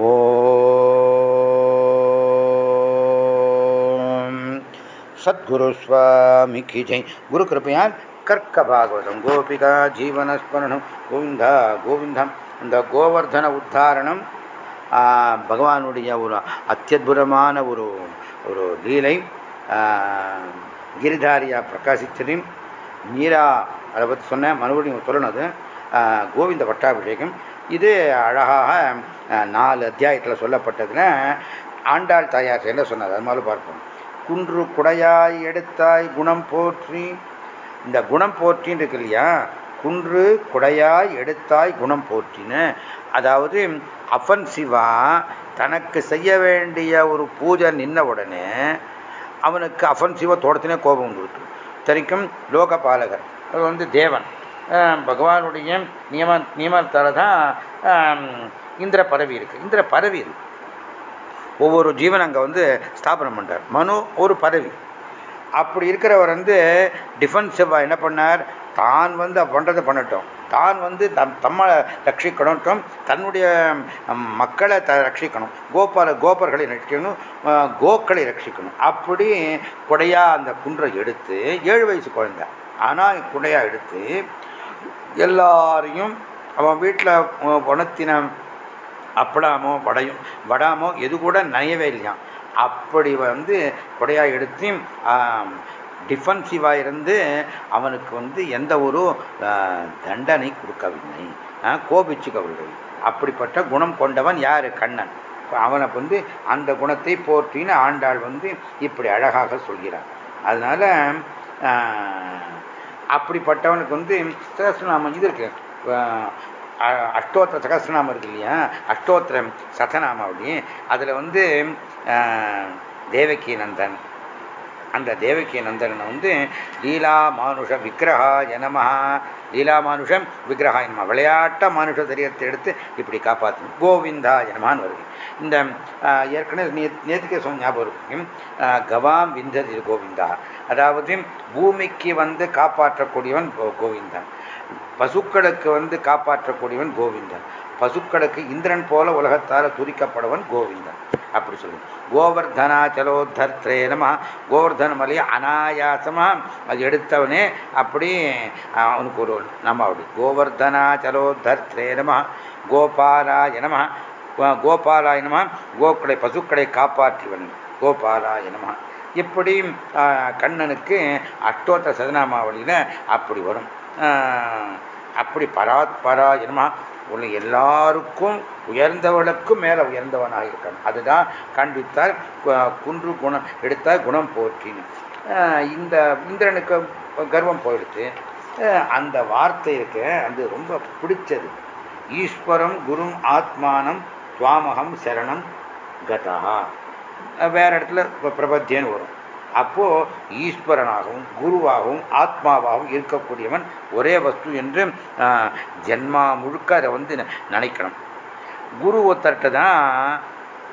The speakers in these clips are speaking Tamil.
ஓம். சத்குரு சுவாமி கி ஜெய். குரு கிருப்பையால் கர்க்க பாகவதம். கோபிகா ஜீவனஸ்மரணம். கோவிந்தா கோவிந்தம். அந்த கோவர்தன உத்தாரணம் பகவானுடைய ஒரு அத்தியுதமான ஒரு ஒரு லீலை கிரிதாரியாக பிரகாசித்ததையும் நீரா அதை பற்றி சொன்னேன். மறுபடியும் சொல்லணும் அது. கோவிந்த பட்டாபிஷேகம். இது அழகாக நாலு அத்தியாயத்தில் சொல்லப்பட்டதுன்னா ஆண்டாள் தாயார் என்ன சொன்னார்? அது மாதிரி பார்ப்போம். குன்று குடையாய் எடுத்தாய் குணம் போற்றி. இந்த குணம் போற்றின்னு இருக்கு இல்லையா? குன்று குடையாய் எடுத்தாய் குணம் போற்றின்னு. அதாவது அஃபன்சிவா தனக்கு செய்ய வேண்டிய ஒரு பூஜை நின்ன உடனே அவனுக்கு அஃபன்சிவா தோட்டத்தினே கோபம் வந்துருக்கு சரிக்கும் லோகபாலகர் அது வந்து தேவன். பகவானுடைய நியம நியமத்தால் தான் இந்திர பரவி இருக்குது இந்திர பரவி இருக்குது ஒவ்வொரு ஜீவன் அங்கே வந்து ஸ்தாபனம் பண்ணுறார் மனு ஒரு பதவி. அப்படி இருக்கிறவர் வந்து டிஃபென்சிவாக என்ன பண்ணார்? தான் வந்து பண்ணுறதை பண்ணட்டும். தான் வந்து தம் தம்மை ரட்சிக்கணும் தன்னுடைய மக்களை த ரட்சிக்கணும். கோபால கோபர்களை ரட்சிக்கணும் கோக்களை ரட்சிக்கணும். அப்படி குடையாக அந்த குன்றை எடுத்து ஏழு வயசு குழந்தை. ஆனால் குடையாக எடுத்து எல்லாரையும் அவன் வீட்டில் உணத்தின அப்படாமோ வடையும் வடாமோ எது கூட நனையவே இல்லையா அப்படி வந்து கொடையாக எடுத்து டிஃபென்சிவாக இருந்து அவனுக்கு வந்து எந்த ஒரு தண்டனை கொடுக்கவில்லை. கோபிச்சுக்கவில்லை. அப்படிப்பட்ட குணம் கொண்டவன் யார்? கண்ணன். அவனை வந்து அந்த குணத்தை போற்றின்னு ஆண்டாள் வந்து இப்படி அழகாக சொல்கிறான் அதனால் அப்படிப்பட்டவனுக்கு வந்து சகசிரநாமம் இது இருக்கு அஷ்டோத்திர சகசிரநாமம் இருக்கு இல்லையா அஷ்டோத்திரம் சதநாமாவளி அதில் வந்து தேவகி நந்தன் அந்த தேவகி நந்தனை வந்து லீலா மானுஷ விக்கிரகா ஜனமஹா லீலா மானுஷம் விக்கிரகா என்னமா விளையாட்ட மானுஷ சரீரத்தை எடுத்து இப்படி காப்பாற்றணும் கோவிந்தா ஜனமான்னு வருது. இந்த ஏற்கனவே நே நேற்றுக்கே சொன்ன ஞாபகம் இருக்கு. கவாம் விந்தது கோவிந்தா. அதாவது பூமிக்கு வந்து காப்பாற்றக்கூடியவன் கோவிந்தன். பசுக்களுக்கு வந்து காப்பாற்றக்கூடியவன் கோவிந்தன். பசுக்களுக்கு இந்திரன் போல உலகத்தால் துதிக்கப்படவன் கோவிந்தன். அப்படி சொல்லுங்க. கோவர்தனாச்சலோத்தர்த்ரே நம கோவர்தன மலையை அனாயாசமாக அது எடுத்தவனே அப்படி அவனுக்கு ஒரு நம்ம அப்படி. கோவர்தனாச்சலோத்தர்த்ரே நம கோபாலாய நம கோபாலாய நம கோக்களை பசுக்களை காப்பாற்றிவன். கோபாலாய நம. இப்படி கண்ணனுக்கு அஷ்டோத்த சதனாமாவளியில் அப்படி வரும். அப்படி பராத் பராயணமா உள்ள எல்லாருக்கும் உயர்ந்தவளுக்கும் மேலே உயர்ந்தவனாக இருக்கான் அதுதான் கண்டித்தார் குன்று குணம் எடுத்தால் குணம் போற்றின்னு இந்த இந்திரனுக்கு கர்வம் போயிடுச்சு. அந்த வார்த்தை இருக்க அது ரொம்ப பிடிச்சது. ஈஸ்வரம் குரும் ஆத்மானம் துவாமகம் சரணம் கதா. வேற இடத்துல பிரபத்தியன்னு வரும். அப்போ ஈஸ்வரனாகவும் குருவாகவும் ஆத்மாவாகவும் இருக்கக்கூடியவன் ஒரே வஸ்து என்று ஜென்மா முழுக்க அதை வந்து நினைக்கணும். குரு ஒருத்தர்கிட்ட தான்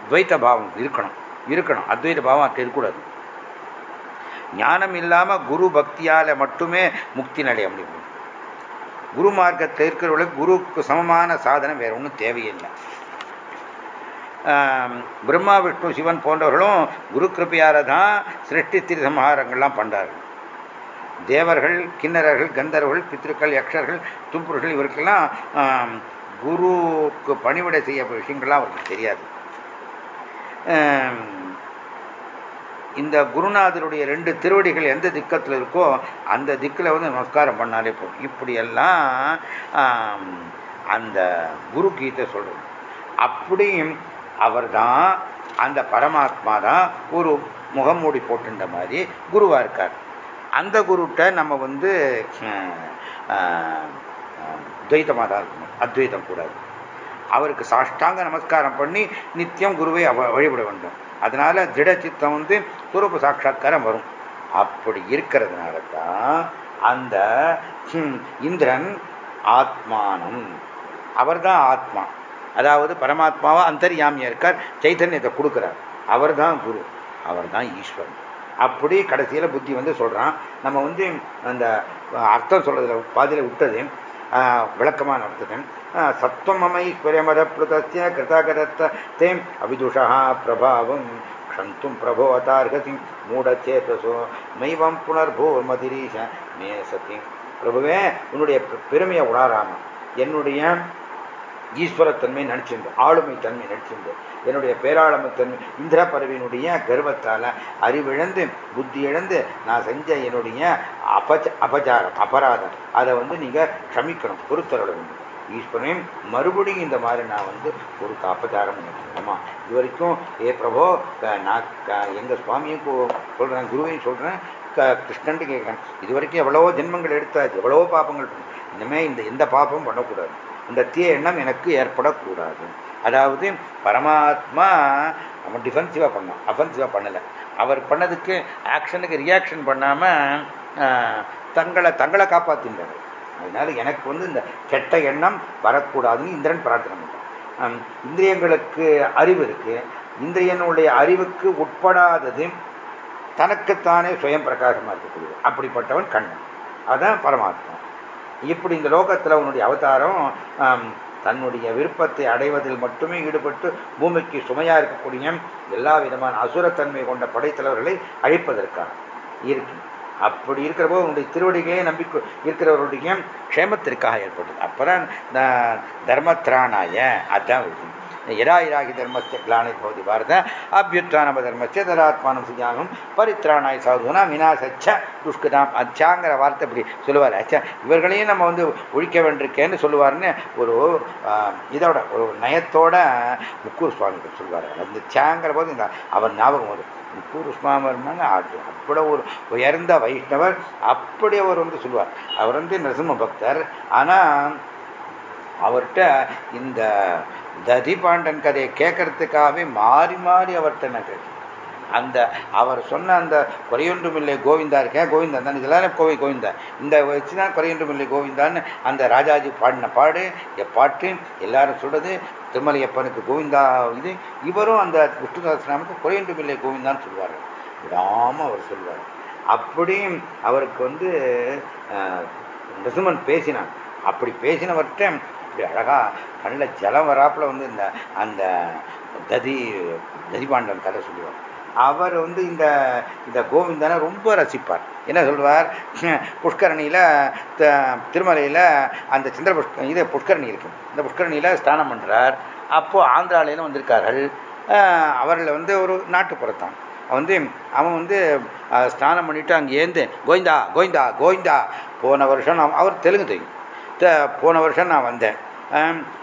துவைத்த பாவம் இருக்கணும். இருக்கணும். அத்வைத பாவம் அட்ட இருக்கக்கூடாது. ஞானம் இல்லாமல் குரு பக்தியால் மட்டுமே முக்தி நடைய முடியும். குரு மார்க்கத்தில் இருக்கிறவர்களுக்கு குருவுக்கு சமமான சாதனம் வேறு ஒன்றும் தேவையில்லை பிரம்மா விஷ்ணு சிவன் போன்றவர்களும் குரு கிருப்பையார தான் சிருஷ்டி திருசம்ஹாரங்கள்லாம் பண்ணுறார்கள் தேவர்கள் கிண்ணறர்கள் கந்தர்கள் பித்திருக்கள் யக்ஷர்கள் தும்புர்கள் இவருக்கெல்லாம் குருவுக்கு பணிவிடை செய்ய விஷயங்கள்லாம் அவருக்கு தெரியாது. இந்த குருநாதருடைய ரெண்டு திருவடிகள் எந்த திக்கத்தில் இருக்கோ அந்த திக்கில் வந்து நமஸ்காரம் பண்ணாலே போதும். இப்படியெல்லாம் அந்த குரு கீதை சொல்கிறது அப்படியும் அவர் தான் அந்த பரமாத்மா தான் ஒரு முகமூடி போட்டுன்ற மாதிரி குருவாக இருக்கார். அந்த குருட்ட நம்ம வந்து துவைத்தமாக தான் இருக்கணும். அத்வைதம் கூடாது. அவருக்கு சாஷ்டாங்க நமஸ்காரம் பண்ணி நித்தியம் குருவை வழிபட வேண்டும். அதனால திட சித்தம் வந்து சுரூப சாட்சா்காரம் வரும். அப்படி இருக்கிறதுனால தான் அந்த இந்திரன் ஆத்மானம். அவர்தான் ஆத்மா. அதாவது பரமாத்மாவா அந்தர்யாமியா இருக்கார் சைத்தன்யத்தை கொடுக்குறார். அவர் தான் குரு அவர் தான் ஈஸ்வரன். அப்படி கடைசியில் புத்தி வந்து சொல்கிறான் நம்ம வந்து அந்த அர்த்தம் சொல்கிறதுல பாதியில் விட்டது. விளக்கமாக நடத்துகிறேன் சத்வமமை சத்வமமைஸ்வரியமதப்ளுதஸ்ய கிருதகரத்த தேம் அபிதுஷா பிரபாவம் க்ஷந்தும் பிரபோ அதார்கதி மூடச்சேதசோ மைவம் புனர்பூர்மதிரீஷ மே சதி. பிரபுவே உன்னுடைய பெருமையை உணராம? என்னுடைய ஈஸ்வரத்தன்மை நடிச்சிருந்தது ஆளுமை தன்மை நடிச்சிருந்தது என்னுடைய பேராளமைத்தன்மை இந்திர பறவையினுடைய கர்வத்தால் அறிவிழந்து புத்தி இழந்து நான் செஞ்ச என்னுடைய அபஜ அபச்சாரம் அபராதம். அதை வந்து நீங்கள் க்ஷமிக்கணும் பொறுத்தரல வேண்டும். மறுபடியும் இந்த மாதிரி நான் வந்து ஒரு அபச்சாரம் பண்ணிக்கிறேன் இது வரைக்கும் ஏ பிரபோ நான் எங்கள் சுவாமியும் சொல்கிறேன் குருவையும் சொல்கிறேன் கிருஷ்ணன்ட்டு கேட்குறேன் இது வரைக்கும் எவ்வளவோ ஜென்மங்கள் எடுத்தாச்சு எவ்வளவோ பாப்பங்கள் இனிமேல் இந்த எந்த பாப்பமும் பண்ணக்கூடாது. இந்த தீய எண்ணம் எனக்கு ஏற்படக்கூடாது. அதாவது பரமாத்மா நம்ம டிஃபென்சிவாக பண்ணான் அஃபென்சிவாக பண்ணலை. அவர் பண்ணதுக்கு ஆக்ஷனுக்கு ரியாக்ஷன் பண்ணாமல் தங்களை தங்களை காப்பாற்றினார் அதனால எனக்கு வந்து இந்த கெட்ட எண்ணம் வரக்கூடாதுன்னு இந்திரன் பிரார்த்தனை பண்ணுறான் இந்திரியங்களுக்கு அறிவு இருக்குது இந்திரியனுடைய அறிவுக்கு உட்படாதது தனக்குத்தானே சுயம் பிரகாசமாக இருக்கக்கூடியது. அப்படிப்பட்டவன் கண்ணன். அதுதான் பரமாத்மா. இப்படி இந்த லோகத்தில் உன்னுடைய அவதாரம் தன்னுடைய விருப்பத்தை அடைவதில் மட்டுமே ஈடுபட்டு பூமிக்கு சுமையாக இருக்கக்கூடிய எல்லா விதமான அசுரத்தன்மை கொண்ட படைத்தலைவர்களை அழிப்பதற்காக இருக்கு. அப்படி இருக்கிறபோது உன்னுடைய திருவடிகளே நம்பிக்கை இருக்கிறவருடைய க்ஷேமத்திற்காக ஏற்பட்டது அப்புறம் தர்மத்ராணாய அதான் यदा யடாயிராகி தர்மஸ்ய கிளானிர்பவதி பாரத அபியுத்ரானப தர்மஸ்ய ததாத்மானம் சுஜாகம் பரித்ராணாய் சாதுனா வினாசச்ச துஷ்கதாம். அச்சாங்கிற வார்த்தை இப்படி சொல்லுவார். அச்சா இவர்களையும் நம்ம வந்து ஒழிக்க வேண்டியிருக்கேன்னு சொல்லுவார்னு ஒரு இதோட ஒரு நயத்தோட முக்கூர் சுவாமிகள் சொல்வார் அந்த சாங்கிற போது இந்த அவர் ஞாபகம் வரும். முக்கூர் சுவாமினாங்க அது அவ்வளோ ஒரு உயர்ந்த வைஷ்ணவர் அப்படி அவர் வந்து சொல்லுவார். அவர் வந்து நரசிம்ம பக்தர். ஆனால் அவர்கிட்ட இந்த ததிபாண்டன் கதையை கேட்கறதுக்காகவே மாறி மாறி அவர்கிட்ட நான் கேட்டேன். அந்த அவர் சொன்ன அந்த குறையொன்றும் இல்லை கோவிந்தா இருக்கேன் கோவிந்தா தான். இதெல்லாம் கோவை கோவிந்தா. இந்த வச்சு தான் குறையொன்றும் இல்லை கோவிந்தான்னு அந்த ராஜாஜி பாடின பாடு பாட்டு எல்லாரும் சொல்கிறது திருமலையப்பனுக்கு கோவிந்தா இது இவரும் அந்த விஷ்ணுதாசனாமுக்கு சகசிரநாமத்துக்கு குறையொன்றும் இல்லை கோவிந்தான்னு சொல்லுவார். விடாமல் அவர் சொல்லுவார். அப்படியும் அவருக்கு வந்து நசுமன் பேசினான். அப்படி பேசினவர்கிட்ட அப்படி அழகாக கண்ணில் ஜலம் வராப்பில் வந்து இந்த அந்த ததி ததிபாண்டன் கதை சொல்லுவார். அவர் வந்து இந்த இந்த கோவிந்தனை ரொம்ப ரசிப்பார். என்ன சொல்வார் புஷ்கரணியில் திருமலையில் அந்த சந்திர புஷ்க இது புஷ்கரணி இருக்கும் இந்த புஷ்கரணியில் ஸ்நானம் பண்ணுறார் அப்போது ஆந்திராலேருந்து வந்திருக்கார்கள். அவர்களை வந்து ஒரு நாட்டுப்புறத்தான். வந்து அவன் வந்து ஸ்நானம் பண்ணிவிட்டு அங்கே ஏந்து கோவிந்தா கோவிந்தா கோவிந்தா போன வருஷம் நான் அவர் தெலுங்கு தெரியும். போன வருஷம் நான் வந்தேன்.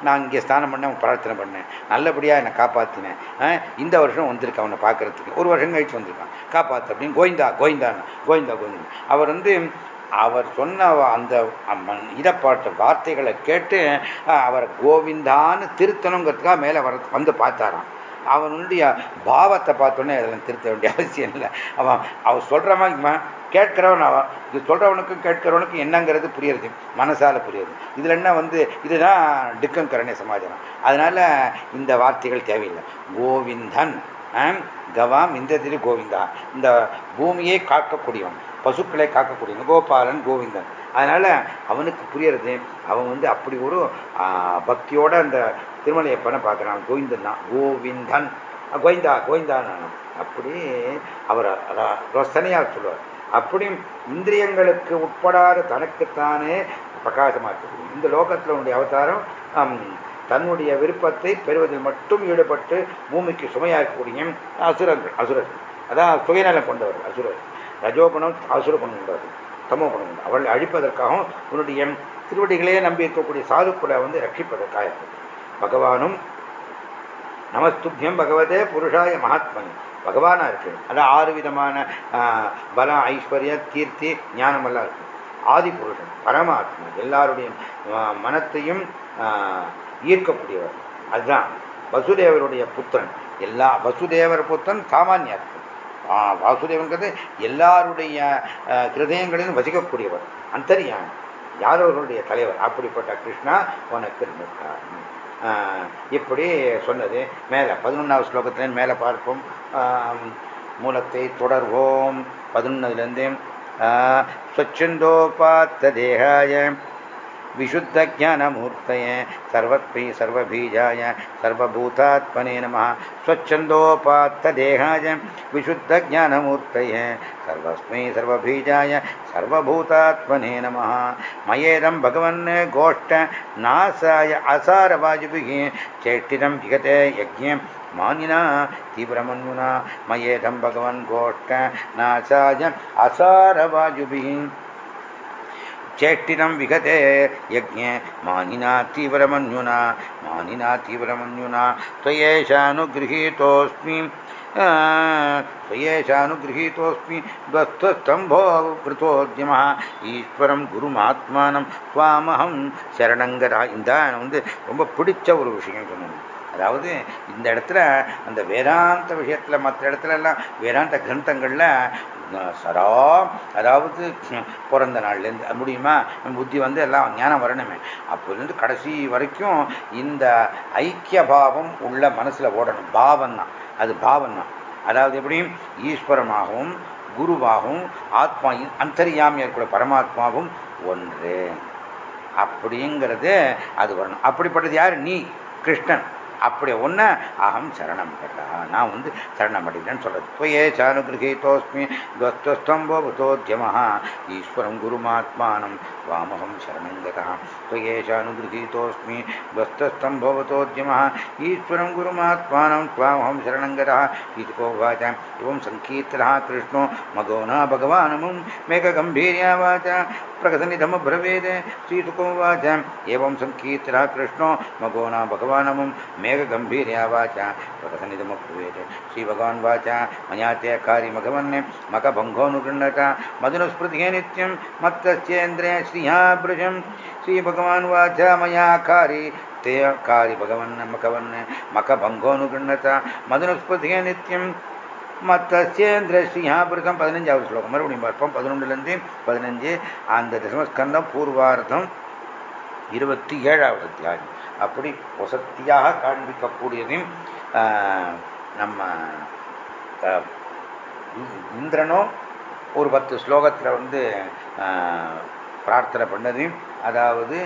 நான் இங்கே ஸ்நானம் பண்ணேன் பிரார்த்தனை பண்ணேன். நல்லபடியாக என்னை காப்பாற்றினேன் இந்த வருஷம் வந்திருக்கான் அவனை பார்க்குறதுக்கு. ஒரு வருஷம் கழிச்சு வந்திருக்கான். காப்பாற்று அப்படின்னு கோவிந்தா கோவிந்தான்னு கோவிந்தா கோவிந்தா. அவர் வந்து அவர் சொன்ன அந்த இதப்பாட்ட வார்த்தைகளை கேட்டு அவர் கோவிந்தான்னு திருத்தணுங்கிறதுக்காக மேலே வர வந்து பார்த்தாராம். அவனுடைய பாவத்தை பார்த்தோன்னே அதெல்லாம் திருத்த வேண்டிய அவசியம் இல்லை. அவன் அவன் சொல்கிற மாதிரி கேட்கிறவன் அவன் இது சொல்கிறவனுக்கும் கேட்கிறவனுக்கும் என்னங்கிறது புரியுறது மனசால் புரியுது இதில் என்ன வந்து இதுதான் டிக்கம் கரணே சமாச்சாரம் அதனால் இந்த வார்த்தைகள் தேவையில்லை. கோவிந்தன் கவாம் இந்திரதிரி கோவிந்தா. இந்த பூமியை காக்கக்கூடியவன் பசுக்களை காக்கக்கூடியவன் கோபாலன் கோவிந்தன். அதனால் அவனுக்கு புரியறது. அவன் வந்து அப்படி ஒரு பக்தியோட அந்த திருமலையப்பனை பார்க்குறான். கோவிந்தன் தான். கோவிந்தன். கோவிந்தா கோவிந்தான் அப்படி அவர் ரசனையாக சொல்லுவார். அப்படி இந்திரியங்களுக்கு உட்படாத தனக்குத்தானே பிரகாசமாக்கக்கூடிய இந்த லோகத்தில் உடைய அவதாரம் தன்னுடைய விருப்பத்தை பெறுவதில் மட்டும் ஈடுபட்டு பூமிக்கு சுமையாக்கக்கூடிய அசுரங்கள் அசுரர்கள் அதான் சுயநலம் கொண்டவர் அசுரர் ரஜோகுணம் அசுர குணம் சமம் குணம் அவள் அழிப்பதற்காகவும் உன்னுடைய திருவடிகளே நம்பி இருக்கக்கூடிய சாதுக்களை வந்து ரட்சிப்பதற்காக. பகவானும் நமஸ்துபியம் பகவதே புருஷாய மகாத்மன். பகவானாக இருக்கு. அதான் ஆறு விதமான பலம் ஐஸ்வர்யம் கீர்த்தி ஞானமெல்லாம் இருக்கு. ஆதி புருஷன் பரமாத்மா எல்லாருடைய மனத்தையும் ஈர்க்கக்கூடியவர். அதுதான். வசுதேவருடைய புத்திரன். எல்லா வசுதேவர் புத்திரன் சாமானியா இருக்கு. வாசுதேவன்கிறது எல்லாருடைய ஹிருதயங்களிலும் வசிக்கக்கூடியவர் அந்தரியான். யாதவர்களுடைய தலைவர்? அப்படிப்பட்ட கிருஷ்ணா உனக்கு நிற்கார் இப்படி சொன்னது. மேலே பதினொன்றாவது ஸ்லோகத்திலேருந்து மேலே பார்ப்போம். மூலத்தை தொடர்வோம். பதினொன்னுலேருந்து ஸ்வச்சந்தோபாத்த विशुद्धज्ञानमूर्तये सर्वत्वै सर्वबीजाय सर्वभूतात्मने नमः। स्वच्छन्दोपात्तदेहाय विशुद्धज्ञानमूर्तये सर्वस्मै सर्वबीजाय सर्वभूतात्मने नमः। मयेदं भगवन् गोष्ठ नासाय असारवायुभिः चेष्टितं विगते यज्ञे मानिना तीव्रमन्युना मयेदं भगवन् गोष्ठ नासाय असारवायुभिः चेष्टितं विगते यज्ञे मानिना तीव्रमन्युना मानिना तीव्रमन्युना त्वयेषानुगृहीतोऽस्मि त्वयेषानुगृहीतोऽस्मि द्वस्तस्तम्भो कृतोद्यमः ஈஸ்வரம் குருமாத்மானம் துவாமகம் சரணங்கரா இந்த வந்து ரொம்ப பிடிச்ச ஒரு விஷயம் சொன்னோம் அதாவது இந்த இடத்துல அந்த வேதாந்த விஷயத்தில் மற்ற இடத்துல எல்லாம் வேதாந்த கிரந்தங்களில் சரா அதாவது பிறந்த நாள்லேருந்து முடியுமா? நம்ம புத்தி வந்து எல்லாம் ஞானம் வரணுமே. அப்போலேருந்து கடைசி வரைக்கும் இந்த ஐக்கிய பாவம் உள்ள மனசில் ஓடணும். பாவம் தான். அது பாவம் தான். அதாவது எப்படியும் ஈஸ்வரமாகவும் குருவாகவும் ஆத்மா அந்தரியாமியர் கூட பரமாத்மாவும் ஒன்று. அப்படிங்கிறது அது வரணும். அப்படிப்பட்டது யார்? நீ கிருஷ்ணன். அப்படி ஒன்று அகம் சரணம் பெறா நான் வந்து சரணம் அடைகிறேன்னு சொல்கிறது துவயே சானுகிரகீதோஸ்மி துவஸ்தம்போபுதோத்தியமா ஈஸ்வரம் குருமாத்மானம் வாமகம் சரணங்கதா துவயே சானுகிரகீதோஸ்மி துவஸ்தம்போபுதோத்தியமா ஈஸ்வரம் குருமாத்மானம் त्वामहं शरणङ्गतः गीतकोवाच एवं सङ्कीर्तनः कृष्णो मगो न भगवानमुं मेघगम्भीर्या वाचा प्रकथनिधमब्रवीत् श्रीसुकोवाच एवं सङ्कीर्तनः कृष्णो मगो न भगवानमुं मेघगम्भीर्या वाचा प्रकथनिधमब्रवीत् श्रीभगवान् वाचा मया ते कार्यमघवन् मकभङ्गोऽनुगृह्णत मधुनुस्मृतिः नित्यं मत्तस्येन्द्रे श्रियाभृशं श्रीभगवान् वाचा मया कारि ते कारि भगवन् मकवन् मकभङ्गोऽनुगृह्णत மதுனுஸ்பதிக நித்தியம் மத்தேந்திர ஸ்ரீஹாபிரதம் பதினஞ்சாவது ஸ்லோகம் மறுபடியும் பார்ப்போம் பதினொன்றுலேருந்து பதினஞ்சு அந்த தசமஸ்கந்தம் பூர்வார்த்தம் இருபத்தி ஏழாவது அத்தியாயம் அப்படி வசத்தியாக காண்பிக்கக்கூடியதையும் நம்ம இந்திரனும் ஒரு பத்து ஸ்லோகத்தில் வந்து பிரார்த்தனை பண்ணதையும் அதாவது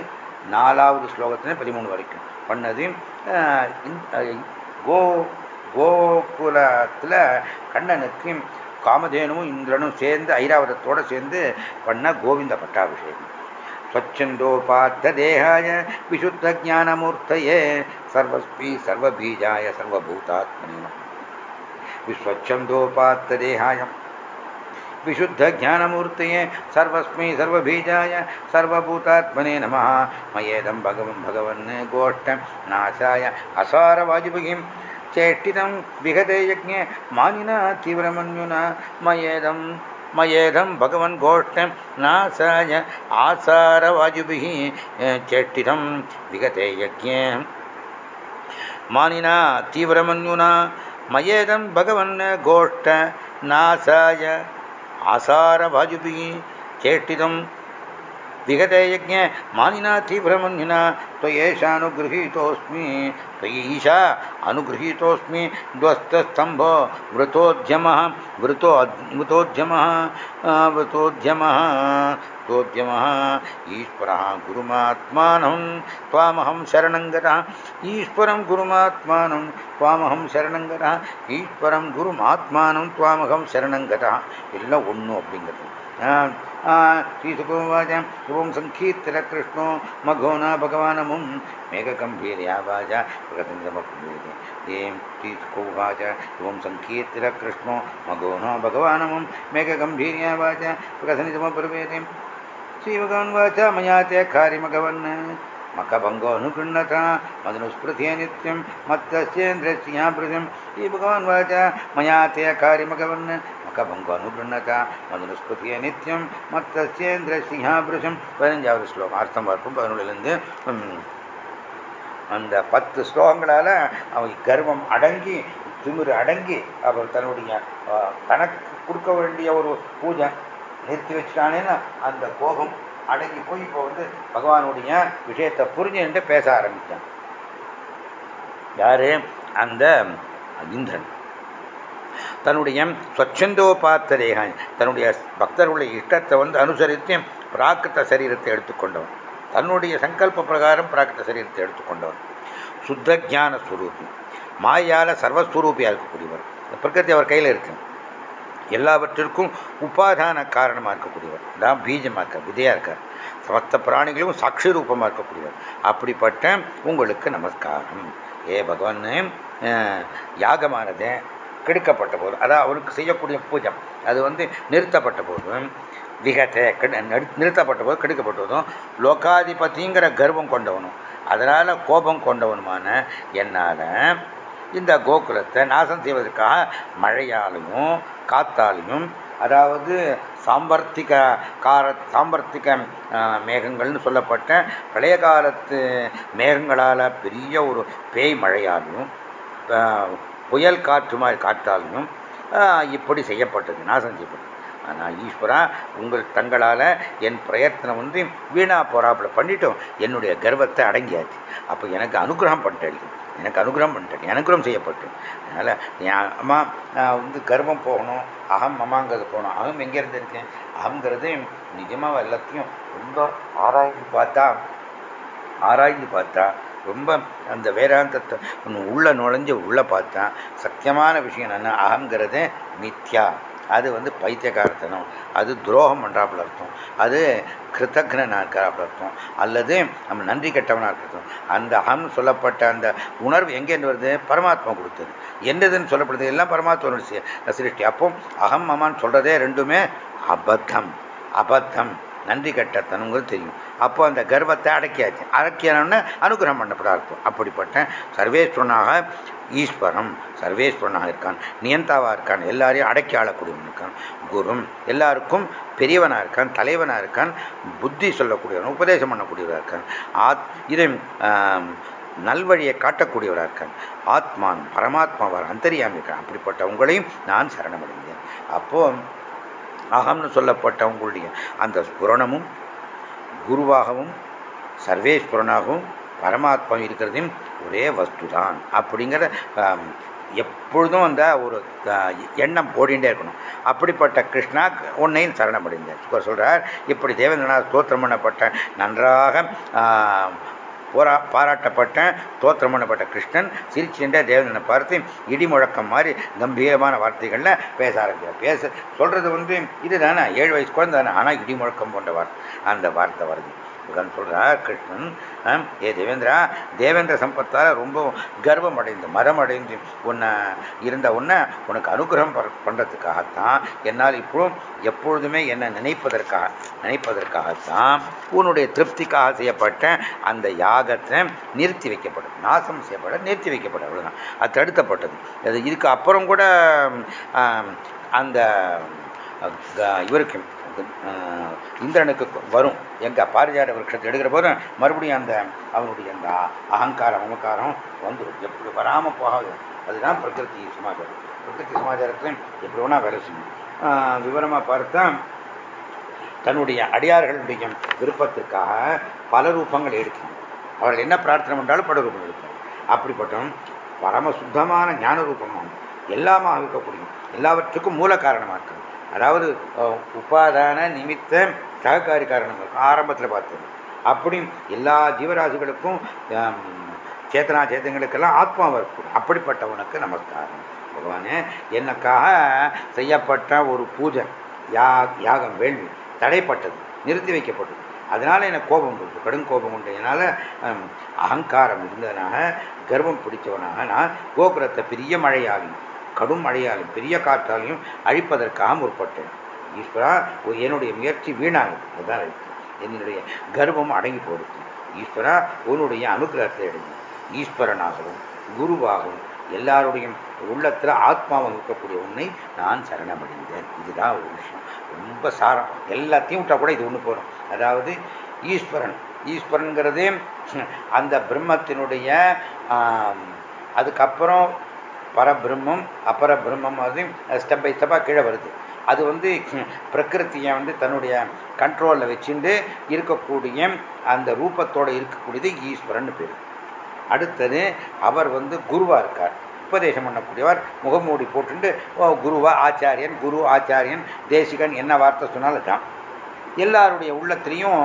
நாலாவது ஸ்லோகத்தில் பதிமூணு வரைக்கும் பண்ணது கோ கோகுலத்தில் கண்ணனுக்கு காமதேனும் இந்திரனும் சேர்ந்து ஐராவதத்தோடு சேர்ந்து பண்ண கோவிந்த பட்டாபிஷேகம். स्वच्छन्दोपात्तदेहाय विशुद्धज्ञानमूर्तये सर्वस्वी, सर्वबीजाय, सर्वभूतात्मने विश्वच्छन्दोपात्तदेहाय विशुद्धज्ञानमूर्तये सर्वस्मै सर्वबीजाय, सर्वभूतात्मने नमः। मयेदं भगवन् भगवन् गोष्ठं नाशाय असारवाजिभिः चेष्टितं विगते यज्ञे मानिना तीव्रमन्युना। मयेदं மயேகம் பகவன் கோஷ்டம் நாசாய ஆசார வாஜுபிகி சேஷ்டிதம் விகதே யஜ்ஞே மானினா தீவிரமன்யுனா மயேதம் பகவன் கோஷ்ட நாசாய ஆசார வாஜுபிகி சேஷ்டிதம் यज्ञे मानिना तीव्रमन्युना त्वयेषानुगृहीतोऽस्मि त्वयीशा अनुगृहीतोऽस्मि द्वस्तस्तम्भो वृतोद्यमः वृतो वृतोद्यमः वृतोद्यमः वृतोद्यमः ईश्वरः गुरुमात्मानं त्वामहं शरणं गतः ஈஸ்வரம் குருமாத்மானம் துவாமகம் சரணங்கதா ஈஸ்வரம் குருமாத்மானம் துவாமகம் சரணங்கதா எல்லாம் ஒன்று அப்படிங்கிறது श्रीसुकोवाच ओं सङ्कीर्तनकृष्णो, मघो न भगवानमुं मेघगम्भीर्यावाच प्रगतन्द्रमप्रीति दें श्रीसुकोवाच ओं सङ्कीर्तनकृष्णो, मघो न भगवानमुं श्री भगवान श्रीभगवान्वाच, मया ते खारिमघवन् मखभङ्गो अनुगृह्णथ मदनुस्पृथे नित्यं मत्तस्येन्द्रस्याभृजं श्रीभगवान्वाच, मया ते खारिमघवन् மக்கபங்கு அனுகிருண்ணதா மதுனுஸ்பதிய நித்தியம் மத்தேந்திர சிங்காபிருஷம் பதினஞ்சாவது ஸ்லோகம் அர்த்தம் பார்ப்போம் பதினொன்றுலேருந்து அந்த பத்து ஸ்லோகங்களால் அவன் கர்வம் அடங்கி திமிர் அடங்கி அவர் தன்னுடைய கணக்கு கொடுக்க வேண்டிய ஒரு பூஜை நிறுத்தி வச்சிட்டானேன்னா அந்த கோபம் அடங்கி போய் இப்போ வந்து பகவானுடைய விஷயத்தை புரிஞ்சுட்டு பேச ஆரம்பித்தான் யாரு? அந்த இந்திரன். தன்னுடைய ஸ்வச்சந்தோபாத்தரேக தன்னுடைய பக்தர்களுடைய இஷ்டத்தை வந்து அனுசரித்து பிராக்கிருத்த சரீரத்தை எடுத்துக்கொண்டவன். தன்னுடைய சங்கல்ப பிரகாரம் பிராகிருத சரீரத்தை எடுத்துக்கொண்டவர் சுத்த ஜான ஸ்வரூபி மாயால சர்வஸ்வரூபியாக இருக்கக்கூடியவர். பிரகிருதி அவர் கையில் இருக்கு. எல்லாவற்றிற்கும் உபாதான காரணமாக இருக்கக்கூடியவர். தான் பீஜமாக இருக்கார் விதையாக இருக்கார். சமஸ்த பிராணிகளும் சாட்சி ரூபமாக இருக்கக்கூடியவர். அப்படிப்பட்ட உங்களுக்கு நமஸ்காரம். ஏ பகவான் யாகமானது கெடுக்கப்பட்ட போது அதாவது அவருக்கு செய்யக்கூடிய பூஜை. அது வந்து நிறுத்தப்பட்ட போதும் விகத்தை நிறுத்தப்பட்ட போது கெடுக்கப்பட்ட போதும் லோகாதிபதிங்கிற கர்வம் கொண்டவனும் அதனால் கோபம் கொண்டவனுமான என்னால் இந்த கோகுலத்தை நாசம் செய்வதற்காக மழையாலையும் காத்தாலையும் அதாவது சாம்பர்த்திக கார சாம்பர்த்திக மேகங்கள்னு சொல்லப்பட்ட பழைய காலத்து மேகங்களால் பெரிய ஒரு பேய் மழையாலையும் புயல் காற்று மாதிரி காற்றாலையும் இப்படி செய்யப்பட்டது நாசம் செய்யப்பட்டது. ஆனால் ஈஸ்வரா உங்கள் தங்களால் என் பிரயத்தனம் வந்து வீணா போறாப்புல பண்ணிட்டோம். என்னுடைய கர்வத்தை அடங்கியாச்சு. அப்போ எனக்கு அனுகிரகம் பண்ணிட்டேன். எனக்கு அனுகிரகம் பண்ணிட்டேன். அனுகிரகம் செய்யப்பட்டேன். அதனால் என் அம்மா வந்து கர்வம் போகணும் அகம் அம்மாங்கிறது போகணும். அகம் எங்கேருந்து இருக்கேன் அகங்கிறது நிஜமாக எல்லாத்தையும் ரொம்ப ஆராய்ந்து பார்த்தா ஆராய்ந்து பார்த்தா ரொம்ப அந்த வேதாந்தத்தை உள்ள நுழைஞ்சு உள்ளே பார்த்தேன் சத்தியமான விஷயம் என்னென்னா அகங்கிறது மித்யா. அது வந்து பைத்தியகாரத்தனம் அது துரோகம் பண்ணுறாப்புல அர்த்தம். அது கிருத்தக்னா இருக்கிறாப்புல அர்த்தம். அல்லது நம்ம நன்றி கெட்டவனாக இருக்கட்டும் அந்த அகம் சொல்லப்பட்ட அந்த உணர்வு எங்கேருந்து வருது? பரமாத்மா கொடுத்தது. என்னதுன்னு சொல்லப்படுது? எல்லாம் பரமாத்மனுடைய சிருஷ்டி. அப்போ அகம் அம்மான்னு சொல்கிறதே ரெண்டுமே அபத்தம். அபத்தம். நன்றி கட்டத்தனுங்கிறது தெரியும். அப்போ அந்த கர்வத்தை அடக்கியாச்சு. அடக்கியனோன்னு அனுகிரகம் பண்ணப்படா இருக்கும் அப்படிப்பட்ட சர்வேஸ்வரனாக ஈஸ்வரம் சர்வேஸ்வரனாக இருக்கான். நியந்தாவாக இருக்கான். எல்லாரையும் அடக்கி ஆளக்கூடியவன் இருக்கான். குரும் எல்லாருக்கும் பெரியவனாக இருக்கான் தலைவனாக இருக்கான் புத்தி சொல்லக்கூடியவன் உபதேசம் பண்ணக்கூடியவராக இருக்கான். ஆத் இதை நல்வழியை காட்டக்கூடியவராக இருக்கான். ஆத்மான் பரமாத்மாவார் அந்தரியாமி இருக்கான். அப்படிப்பட்ட உங்களையும் நான் சரணமடைந்தேன் அப்போது அகம்னு சொல்லப்பட்டவங்களுடைய அந்த ஸ்புரணமும் குருவாகவும் சர்வேஸ்புரனாகவும் பரமாத்மா இருக்கிறதையும் ஒரே வஸ்து தான் அப்படிங்கிற எப்பொழுதும் அந்த ஒரு எண்ணம் ஓடிண்டே இருக்கணும். அப்படிப்பட்ட கிருஷ்ணா உன்னையும் சரணமடைந்தேன் சொல்கிறார் இப்படி தேவேந்திரநாத் ஸ்தோத்திரம் பண்ணப்பட்ட நன்றாக போரா பாராட்டப்பட்ட தோத்திரம் பண்ணப்பட்ட கிருஷ்ணன் சிரிச்சுன்ற தேவதனை பார்த்து இடி முழக்கம் மாதிரி கம்பீரமான வார்த்தைகளில் பேச ஆரம்பிச்சார் பேச சொல்கிறது வந்து இதுதானே ஏழு வயசு குழந்தை தானே ஆனால் இடி முழக்கம் போன்ற வார்த்தை. அந்த வார்த்தை வருது. பகவான் சொல்கிறார் கிருஷ்ணன் ஏ தேவேந்திரா தேவேந்திர சம்பத்தால் ரொம்ப கர்வம் அடைந்து மரம் அடைந்து உன்னை இருந்த உன்னை உனக்கு அனுகிரகம் பண்ணுறதுக்காகத்தான் என்னால் இப்போ எப்பொழுதுமே என்னை நினைப்பதற்காக நினைப்பதற்காகத்தான் உன்னுடைய திருப்திக்காக செய்யப்பட்ட அந்த யாகத்தை நிறுத்தி வைக்கப்படும். நாசம் செய்யப்பட நிறுத்தி வைக்கப்படும் அவ்வளோதான் அது தடுத்தப்பட்டது அது இதுக்கு அப்புறம் கூட அந்த இவருக்கு இந்திரனுக்கு வரும். எங்க பாரிஜாத விரக்ஷத்தை எடுக்கிற போது மறுபடியும் அந்த அவனுடைய அந்த அகங்காரம் அமக்காரம் வந்துடும் எப்படி வராமல் போகாது. அதுதான் பிரகிருதி சமாச்சாரம். பிரகிருதி சமாச்சாரத்தில் எப்படி வேணா வேலை செய்யும். விவரமாக பார்த்தா தன்னுடைய அடியார்களுடைய விருப்பத்திற்காக பல ரூபங்கள் எடுக்கணும் அவர்கள் என்ன பிரார்த்தனை பண்ணாலும் பல ரூபம் எடுப்பார் அப்படிப்பட்ட பரம சுத்தமான ஞான ரூபமாகும் எல்லாமாக இருக்கக்கூடியும் எல்லாவற்றுக்கும் மூல காரணமாக இருக்கிறது. அதாவது உபாதான நிமித்த சககாரி காரணங்கள் ஆரம்பத்தில் பார்த்தது. அப்படி எல்லா ஜீவராசிகளுக்கும் சேத்தனா சேத்தங்களுக்கெல்லாம் ஆத்மாவாக இருக்கும் அப்படிப்பட்டவனுக்கு நமஸ்காரம். பகவானே எனக்காக செய்யப்பட்ட ஒரு பூஜை? யா யாகம் வேள்வி. தடைப்பட்டது நிறுத்தி வைக்கப்பட்டது. அதனால் எனக்கு கோபம் உண்டு கடும் கோபம் உண்டு. என்னால் அகங்காரம் இருந்ததுனால கர்வம் பிடிச்சவனாக நான் கோபுரத்தை பெரிய மழையாகும் கடும் மழையாலும் பெரிய காற்றாலையும் அழிப்பதற்காக முற்பட்டேன். ஈஸ்வரா என்னுடைய முயற்சி வீணாகும் அதுதான் என்னுடைய கர்வம் அடங்கி போடுது ஈஸ்வரா உன்னுடைய அனுகிரகத்தை அடைஞ்சு ஈஸ்வரனாகவும் குருவாகவும் எல்லாருடைய உள்ளத்தில் ஆத்மாவும் இருக்கக்கூடிய உன்னை நான் சரணமடைந்தேன். இதுதான் ஒரு விஷயம். ரொம்ப சாரம். எல்லாத்தையும் விட்டால் கூட இது ஒன்று போகிறோம் அதாவது ஈஸ்வரன். ஈஸ்வரனுங்கிறதே அந்த பிரம்மத்தினுடைய அதுக்கப்புறம் பரபிரம்மம் அபர பிரம்மம் அது ஸ்டெப் பை ஸ்டெப்பாக கீழே வருது. அது வந்து பிரகிருத்தியை வந்து தன்னுடைய கண்ட்ரோலில் வச்சுட்டு இருக்கக்கூடிய அந்த ரூபத்தோடு இருக்கக்கூடியது ஈஸ்வரன் பேர். அடுத்தது அவர் வந்து குருவாக இருக்கார். உபதேசம் பண்ணக்கூடியவர் முகமூடி போட்டுண்டு குருவா ஆச்சாரியன் குரு ஆச்சாரியன் தேசிகன் என்ன வார்த்தை சொன்னாலும் தான். எல்லாருடைய உள்ளத்திலையும்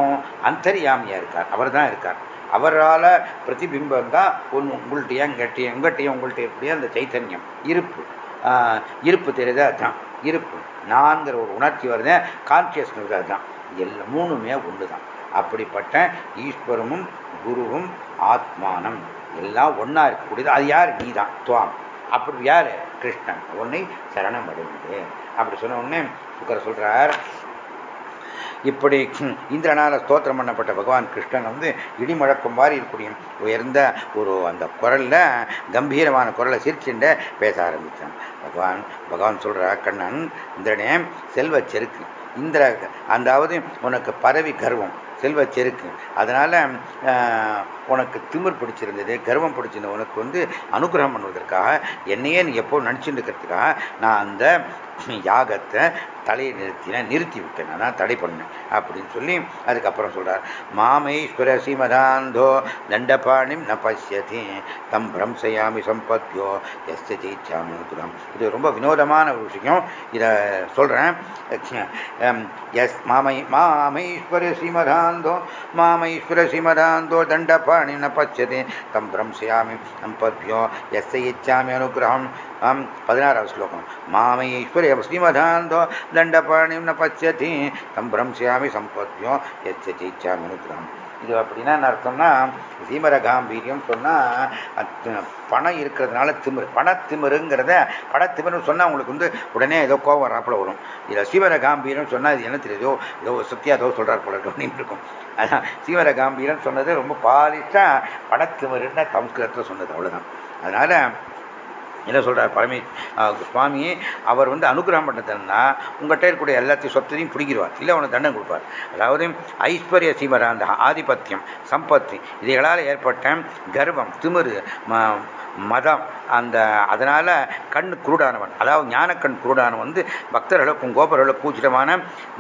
அந்தரியாமியாக இருக்கார். அவர் தான் இருக்கார். அவரால் பிரதிபிம்பம் தான் ஒன்று உங்கள்கிட்டயும் எங்கிட்டே எங்கிட்டையும் உங்கள்கிட்ட எப்படியோ அந்த சைத்தன்யம். இருப்பு. இருப்பு தெரியுது? அதுதான் இருப்பு. நான்கிற ஒரு உணர்ச்சி வருது. கான்சியஸ்னஸ் அதுதான். எல்லா மூணுமே ஒன்று தான் அப்படிப்பட்ட ஈஸ்வரமும் குருவும் ஆத்மானம் எல்லாம் ஒன்றா இருக்கக்கூடியது. அது யார்? நீ தான் துவாம். அப்படி யார்? கிருஷ்ணன். உன்னை சரணம் அடைந்து அப்படி சொன்ன உடனே சுக்கர் சொல்கிறார் இப்படி இந்திரனால் ஸ்தோத்திரம் பண்ணப்பட்ட பகவான் கிருஷ்ணன் வந்து இடிமுழக்கம் மாதிரி இருக்கக்கூடிய உயர்ந்த ஒரு அந்த குரலில் கம்பீரமான குரலை சிரிச்சுண்ட பேச ஆரம்பித்தான் பகவான் பகவான் சொல்கிற கண்ணன் இந்திரனே செல்வ செருக்கு. இந்திர அந்தாவது உனக்கு பரவி கர்வம் செல்வ செருக்கு. அதனால் உனக்கு திமிர் பிடிச்சிருந்தது கர்வம் பிடிச்சிருந்த உனக்கு வந்து அனுகிரகம் பண்ணுவதற்காக என்னையே நீ எப்போ நினச்சிட்டு இருக்கிறதுக்காக நான் அந்த யாகத்தை தலையை நிறுத்தினேன் நிறுத்தி விட்டேன். நான் தடை பண்ணேன் அப்படின்னு சொல்லி அதுக்கப்புறம் சொல்கிறார் மாமேஸ்வர சீமதாந்தோ தண்டபாணிம் ந பசியதி தம் பிரம்சயாமி சம்பத்யோ எஸ் ஜெயிச்சாமுதுரம் இது ரொம்ப வினோதமான ஒரு விஷயம். இதை சொல்கிறேன் எஸ் மாமை மாமேஸ்வர சீமதாந்தோ மாமேஸ்வர சீமதாந்தோ தண்டபாணி ந பசியதி தம் பிரம்சயாமி சம்பத்யோ எஸ் இச்சாமி அனுகிரகம் பதினாறாவது ஸ்லோகம் மாமேஸ்வர ஸ்ரீமதாந்தோ தண்டபாணிம் ந பச்சதி தம் பிரம்சியாமி சம்பத்யோ எச்ச ஜெயிச்சாமி அனுகிரகம் இது அப்படின்னா என்ன அர்த்தம்னா தீமர காம்பீரியம் சொன்னால் பணம் இருக்கிறதுனால திமிர் பணத்திமிருங்கிறத பணத்திமிருன்னு சொன்னால் உங்களுக்கு வந்து உடனே ஏதோ கோவம் வராப்புல வரும். இதில் சீவர காம்பீரம் சொன்னால் இது என்ன தெரியுதோ ஏதோ சத்தியா ஏதோ சொல்கிறார் போல அப்படின்னு இருக்கும். அதான் சீவர காம்பீரம் சொன்னது ரொம்ப பாலிஷாக பணத்திமிருன்னு சம்ஸ்கிருதத்தில் சொன்னது அவ்வளோதான் அதனால் என்ன சொல்கிறார் பரமே சுவாமி அவர் வந்து அனுகிரகம் பண்ணதுன்னா உங்கள்கிட்ட இருக்கக்கூடிய எல்லாத்தையும் சொத்தையும் பிடிக்கிடுவார் இல்லை அவனுக்கு தண்டனை கொடுப்பார். அதாவது ஐஸ்வர்ய சீமரா அந்த ஆதிபத்தியம் சம்பத்தி இதைகளால் ஏற்பட்ட கர்வம் திமிரு மதம். அந்த அதனால் கண் குருடானவன். அதாவது ஞானக்கண் குருடானவன் வந்து பக்தர்களுக்கும் கோபர்களுக்கும் கூச்சிடமான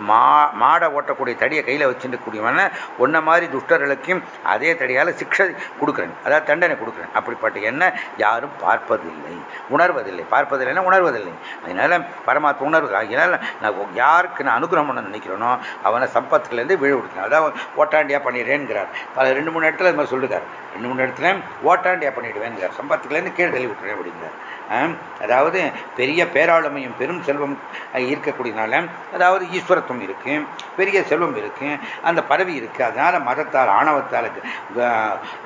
மா மாடை ஓட்டக்கூடிய தடியை கையில் வச்சுருக்கக்கூடியவன ஒன்றை மாதிரி துஷ்டர்களுக்கும் அதே தடியால் சிக்ஷை கொடுக்குறேன். அதாவது தண்டனை கொடுக்குறேன். அப்படிப்பட்ட என்ன யாரும் பார்ப்பதில்லை. உணர்வதில்லை. பார்ப்பதில்லைன்னா உணர்வதில்லை. அதனால் பரமாத்மா உணர்வு. ஆகினால் நான் யாருக்கு நான் அனுகிரகம் பண்ண நினைக்கிறேனோ அவனை சம்பத்துலேருந்து விழு கொடுக்குறேன். அதாவது ஓட்டாண்டியாக பண்ணிடுறேங்கிறார் பல ரெண்டு மூணு இடத்துல அது மாதிரி சொல்லுகிறார் ரெண்டு மூணு இடத்துல ஓட்டாண்டியாக பண்ணிடுவேங்கிறார் பார்த்துக்கலன்னு கீழே தள்ளி விட்டுறேன் அப்படிங்கிறார் அதாவது பெரிய பேராளுமையும் பெரும் செல்வம் இருக்கக்கூடியனால அதாவது ஈஸ்வரத்துவம் இருக்கு பெரிய செல்வம் இருக்கு அந்த பதவி இருக்கு. அதனால மதத்தால் ஆணவத்தால்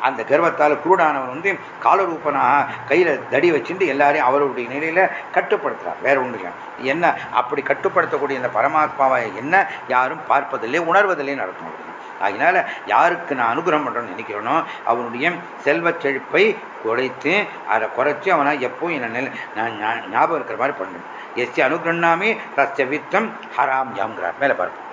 அந்த கர்வத்தால் குருடானவன் வந்து காலரூபனாக கையில் தடி வச்சுட்டு எல்லாரையும் அவருடைய நிலையில கட்டுப்படுத்துறார். வேற ஒன்று இல்லை. என்ன அப்படி கட்டுப்படுத்தக்கூடிய இந்த பரமாத்மாவை என்ன யாரும் பார்ப்பதில்லை உணர்வதில்லைன்னு அர்த்தம் அப்படின்னு அதனால யாருக்கு நான் அனுகிரகம் பண்ணுறேன்னு நினைக்கிறேனோ அவனுடைய செல்வ செழிப்பை குறைத்து அதை குறைச்சி அவனை எப்போ என்ன நான் ஞாபகம் இருக்கிற மாதிரி பண்ணணும் எஸ்டி அனுகிரண்ணாமே ரஸ்ய வித்தம் ஹராம் யாம்ங்கிறார். மேலே பார்ப்போம்